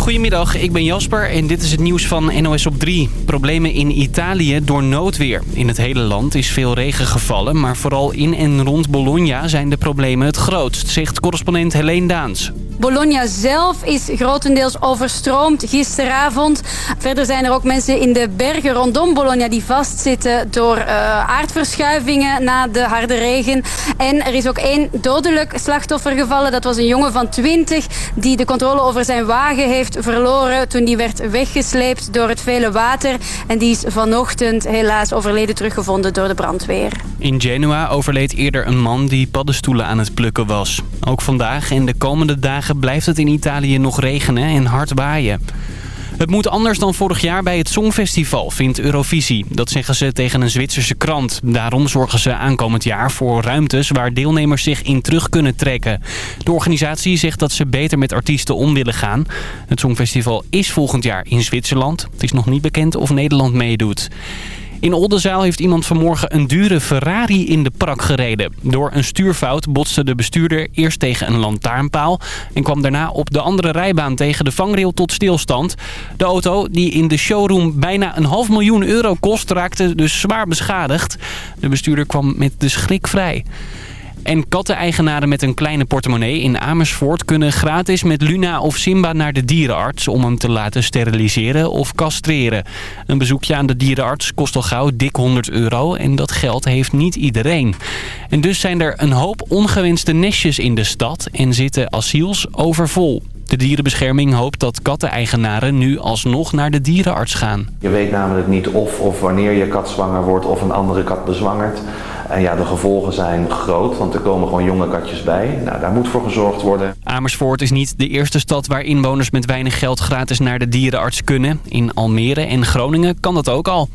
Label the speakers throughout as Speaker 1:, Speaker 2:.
Speaker 1: Goedemiddag, ik ben Jasper en dit is het nieuws van NOS op 3. Problemen in Italië door noodweer. In het hele land is veel regen gevallen, maar vooral in en rond Bologna zijn de problemen het grootst, zegt correspondent Helene Daans.
Speaker 2: Bologna zelf is grotendeels overstroomd gisteravond. Verder zijn er ook mensen in de bergen rondom Bologna die vastzitten door uh, aardverschuivingen na de harde regen. En er is ook één dodelijk slachtoffer gevallen. Dat was een jongen van 20 die de controle over zijn wagen heeft verloren toen die werd weggesleept door het vele water. En die is vanochtend helaas overleden teruggevonden door de brandweer.
Speaker 1: In Genua overleed eerder een man die paddenstoelen aan het plukken was. Ook vandaag en de komende dagen blijft het in Italië nog regenen en hard waaien. Het moet anders dan vorig jaar bij het Songfestival, vindt Eurovisie. Dat zeggen ze tegen een Zwitserse krant. Daarom zorgen ze aankomend jaar voor ruimtes waar deelnemers zich in terug kunnen trekken. De organisatie zegt dat ze beter met artiesten om willen gaan. Het Songfestival is volgend jaar in Zwitserland. Het is nog niet bekend of Nederland meedoet. In Oldenzaal heeft iemand vanmorgen een dure Ferrari in de prak gereden. Door een stuurfout botste de bestuurder eerst tegen een lantaarnpaal... en kwam daarna op de andere rijbaan tegen de vangrail tot stilstand. De auto, die in de showroom bijna een half miljoen euro kost, raakte dus zwaar beschadigd. De bestuurder kwam met de schrik vrij. En katteneigenaren met een kleine portemonnee in Amersfoort kunnen gratis met Luna of Simba naar de dierenarts om hem te laten steriliseren of castreren. Een bezoekje aan de dierenarts kost al gauw dik 100 euro en dat geld heeft niet iedereen. En dus zijn er een hoop ongewenste nestjes in de stad en zitten asiels overvol. De dierenbescherming hoopt dat katteneigenaren nu alsnog naar de dierenarts gaan.
Speaker 3: Je weet namelijk niet of of wanneer je kat zwanger wordt of een andere kat bezwangert. En ja, de gevolgen zijn groot, want er komen gewoon jonge katjes bij. Nou, daar moet voor gezorgd worden.
Speaker 1: Amersfoort is niet de eerste stad waar inwoners met weinig geld gratis naar de dierenarts kunnen. In Almere en Groningen kan dat ook al.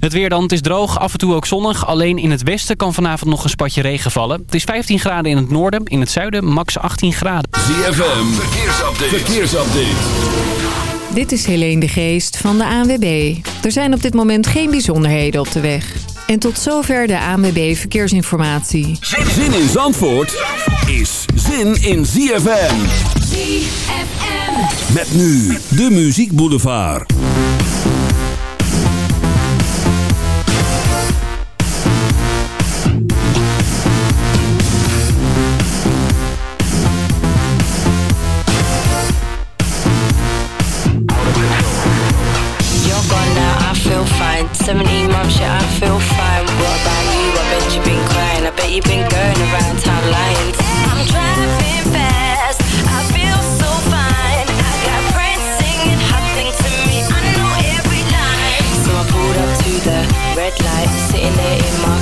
Speaker 1: Het weer dan, het is droog, af en toe ook zonnig. Alleen in het westen kan vanavond nog een spatje regen vallen. Het is 15 graden in het noorden, in het zuiden max 18 graden.
Speaker 4: ZFM, verkeersupdate. verkeersupdate.
Speaker 5: Dit is Helene de Geest van de ANWB. Er zijn op dit moment geen bijzonderheden op de weg. En tot zover de ANWB Verkeersinformatie.
Speaker 4: Zin in Zandvoort is zin in ZFM.
Speaker 6: ZFM.
Speaker 4: Met nu de Muziek Boulevard.
Speaker 7: You're gone now, I feel fine. shit, I feel fine. What about you? I bet you've been crying. I bet you've been going around town lying. I'm driving fast. I feel so fine. I got friends singing hot to me. I know
Speaker 6: every line. So I pulled up to the red light, sitting there in my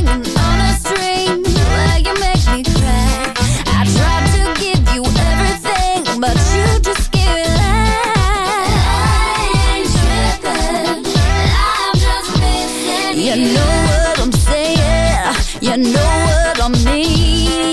Speaker 8: know what I mean.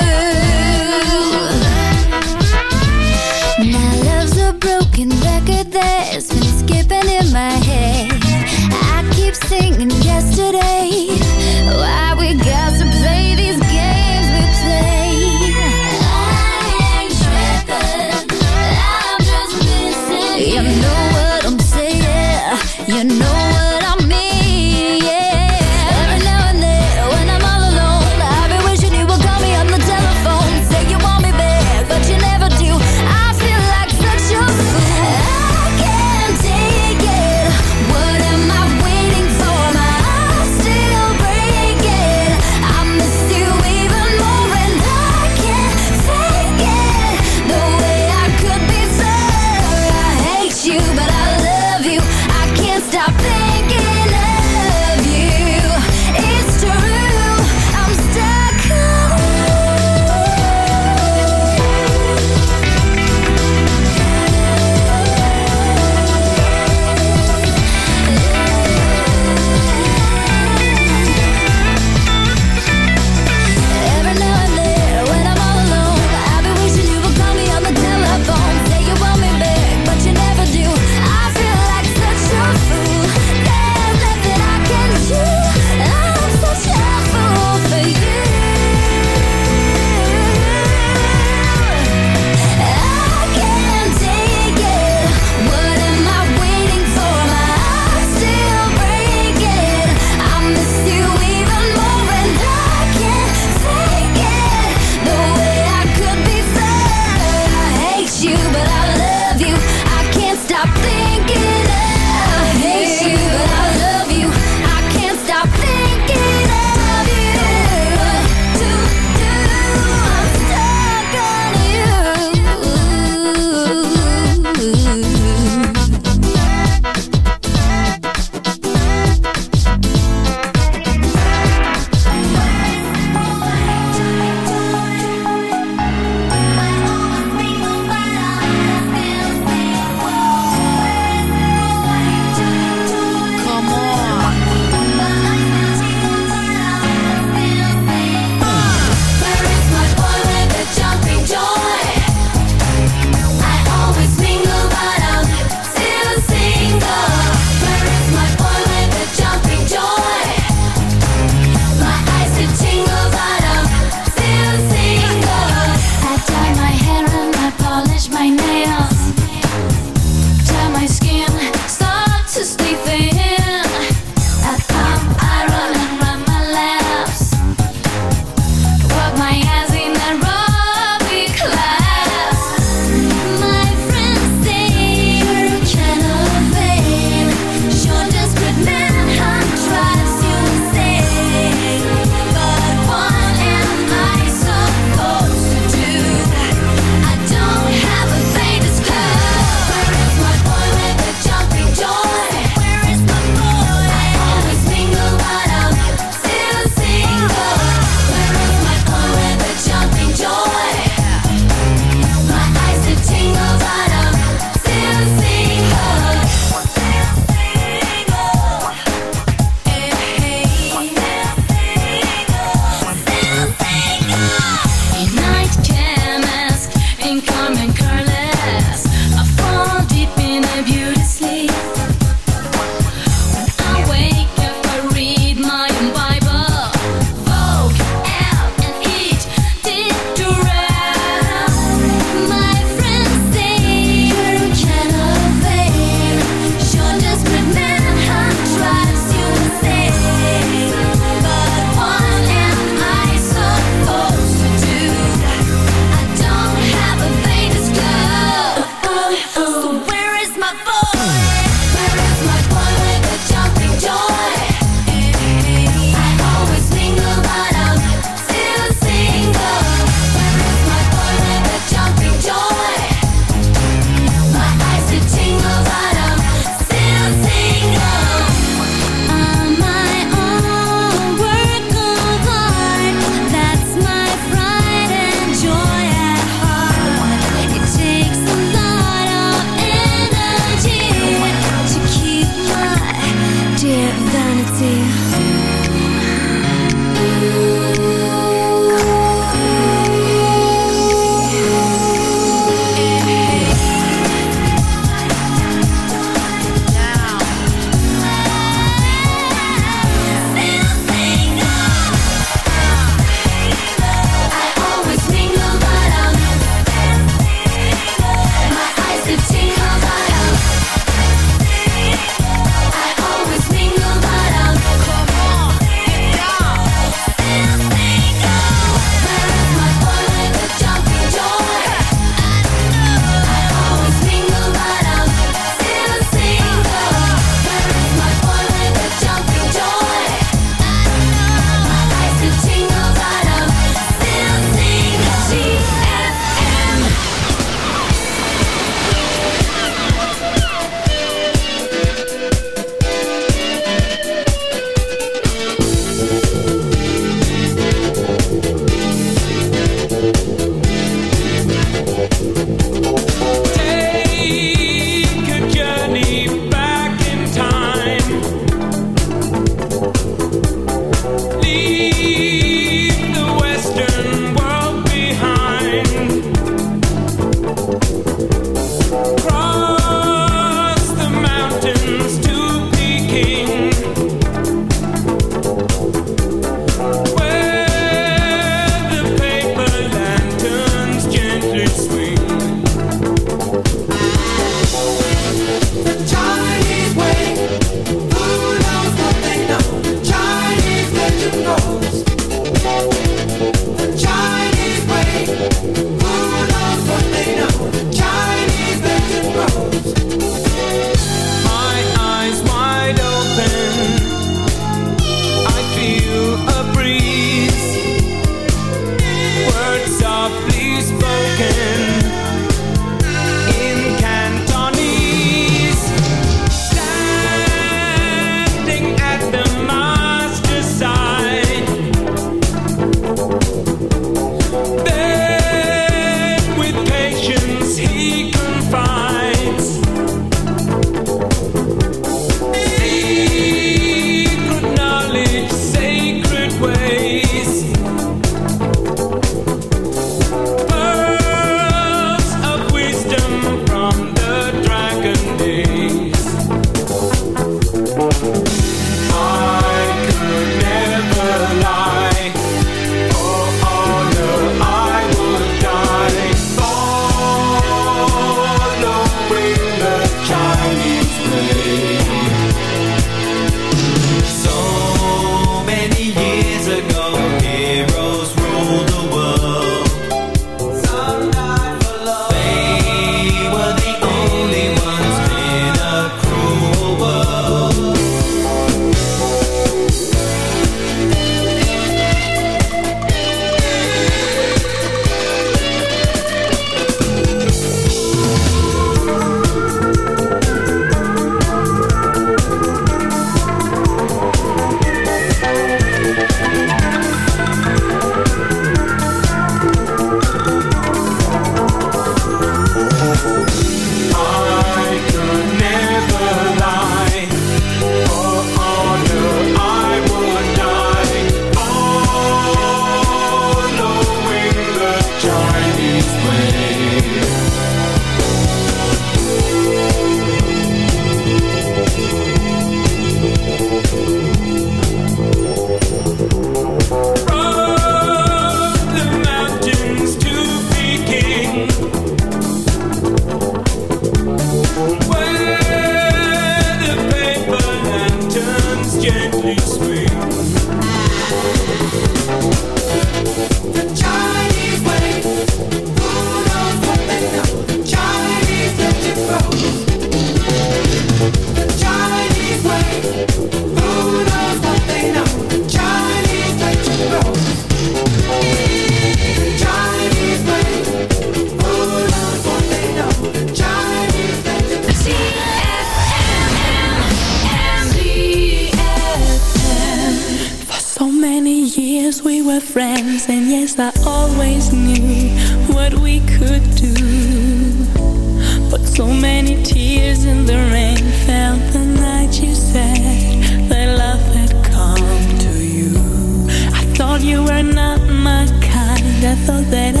Speaker 9: that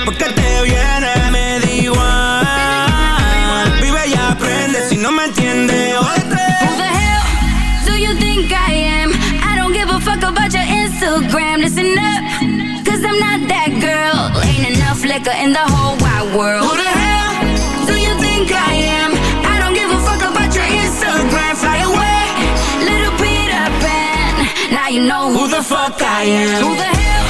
Speaker 10: después que te viene. Me da igual. Vive y aprende si no me entiendes.
Speaker 11: Who the hell do you think I am? I don't give a fuck about your Instagram. Listen up, cause I'm not that girl. Ain't enough liquor in the whole wide world.
Speaker 10: Who the hell
Speaker 11: do you think I am? I don't give a fuck about your Instagram. Fly away, little Peter Pan. Now you know who, the fuck I am. Who the hell?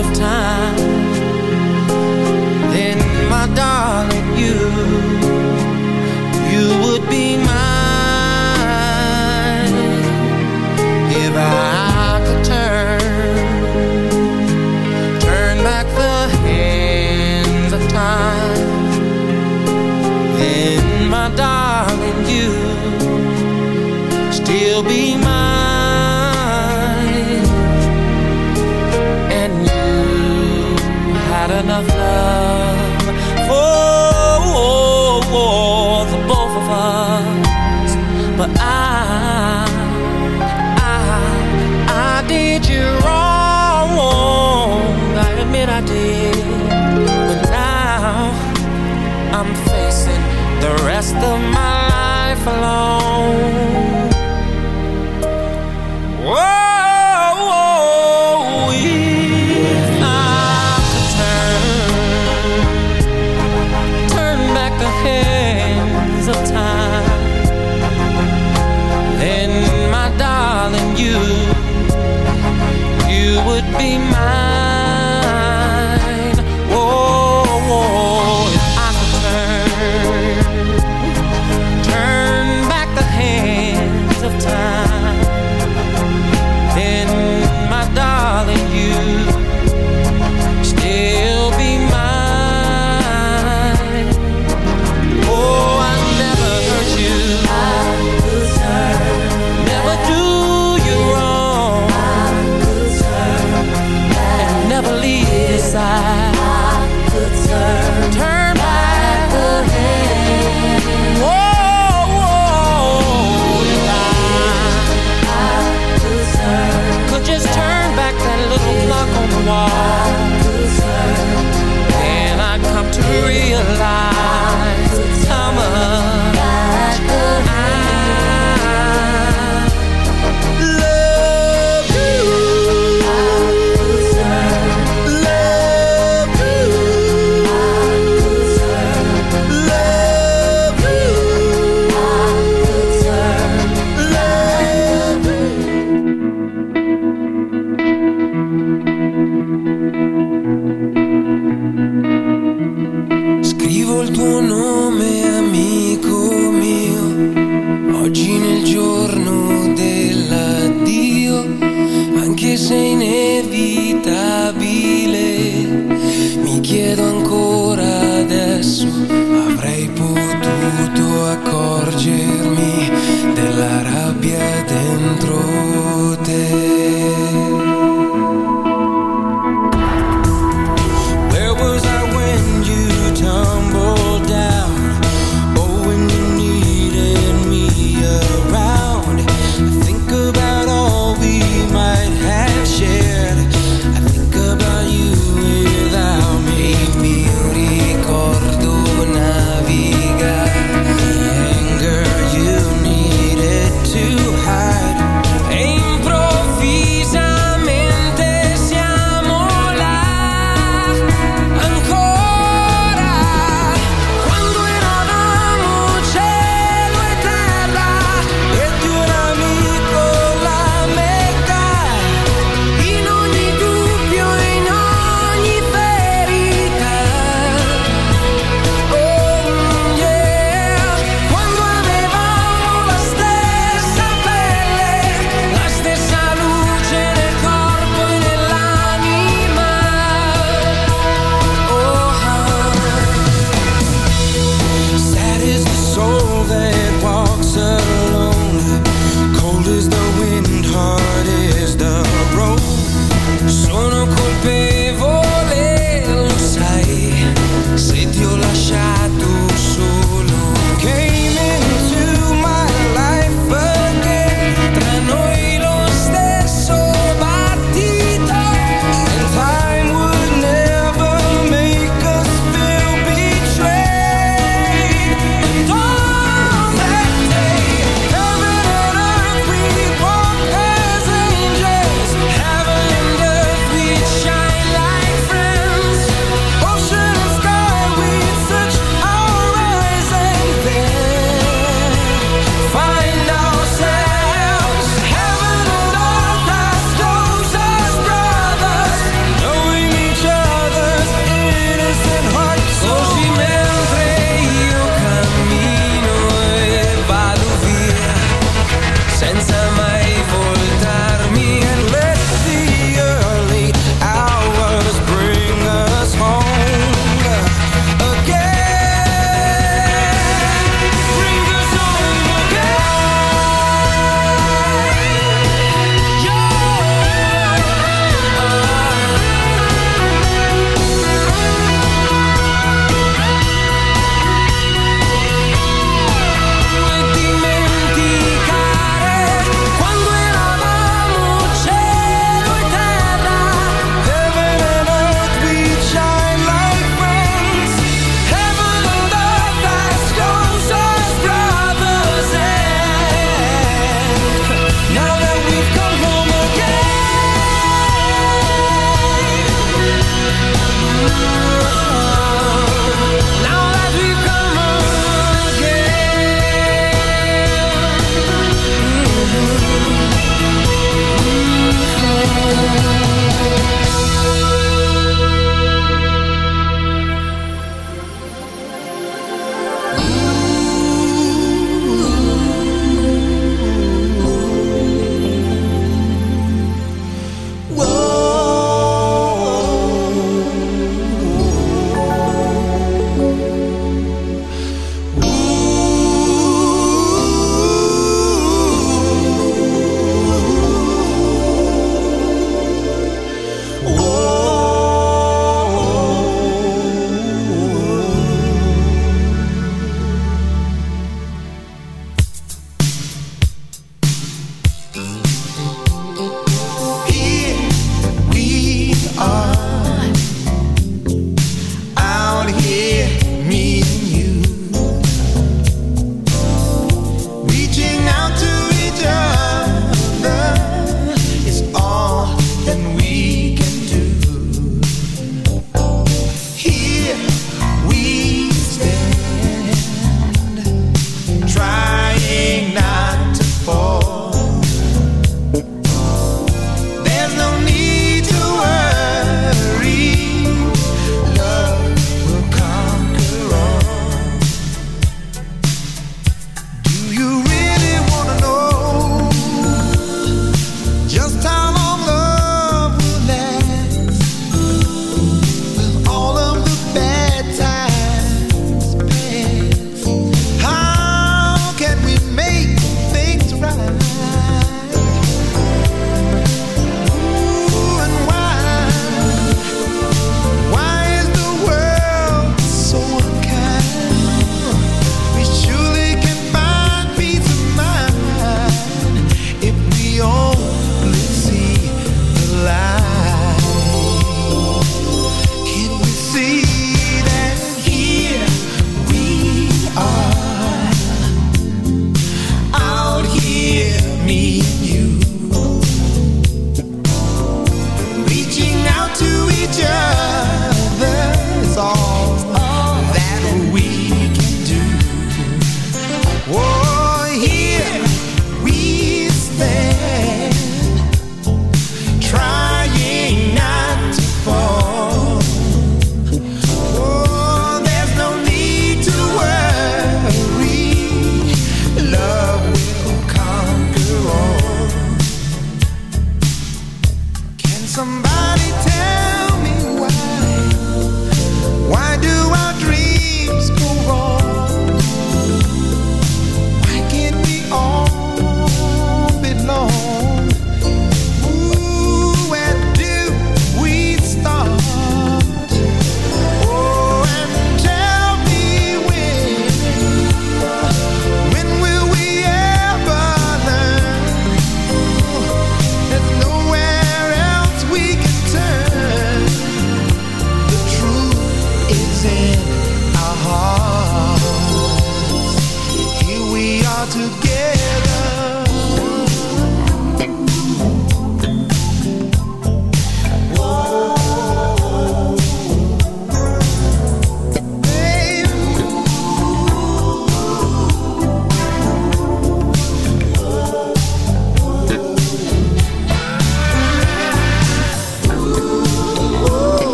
Speaker 12: Of time, then my darling, you, I did. But now I'm facing the rest of my life alone.